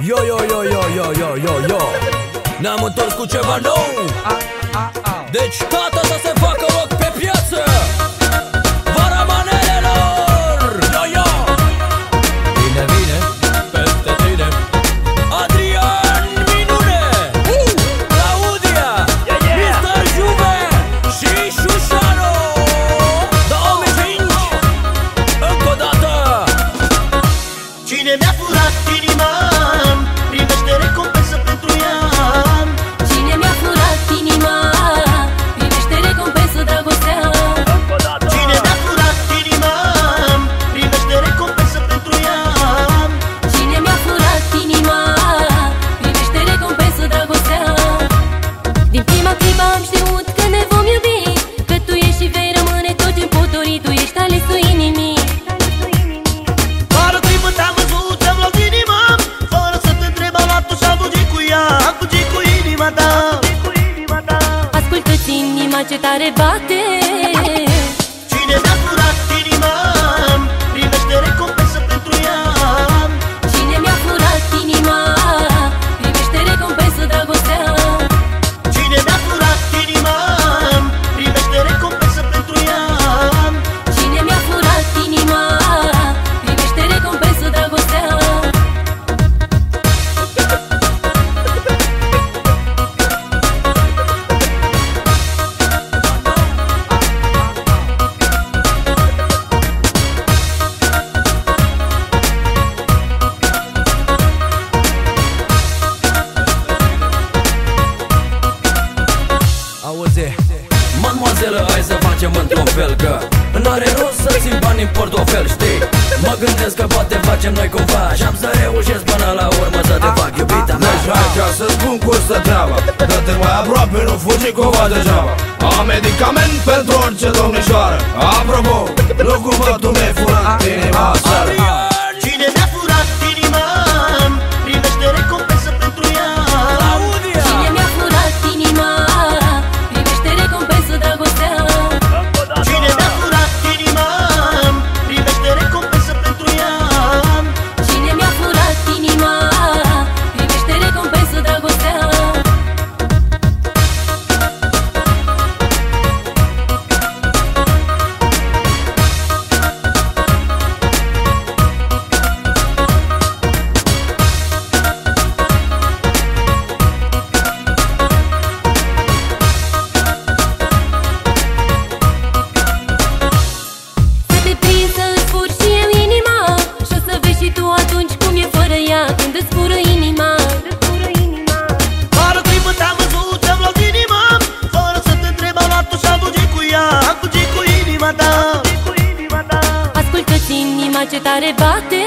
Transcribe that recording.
Yo, yo, yo, yo, yo, yo, yo, yo. Ne-am întors cu ceva nou. Deci tata să se facă loc pe piață. Vara manelelor. Yo, yo. Bine, bine. Peste tine. Adrian Minune. Claudia. Mr. Juve. Și Șușano inima ce tare fel că N-are rost să țin bani în portofel, știi? Mă gândesc că poate facem noi cumva. Și am să reușesc până la urmă să te fac iubita mea. Deci hai ca să spun cum stă treaba Dă-te mai aproape, nu fugi cumva degeaba. Am medicament pentru orice domnișoară. Apropo, nu cumva tu mi-ai furat inima ta. Ascultă-ți inima ce tare bate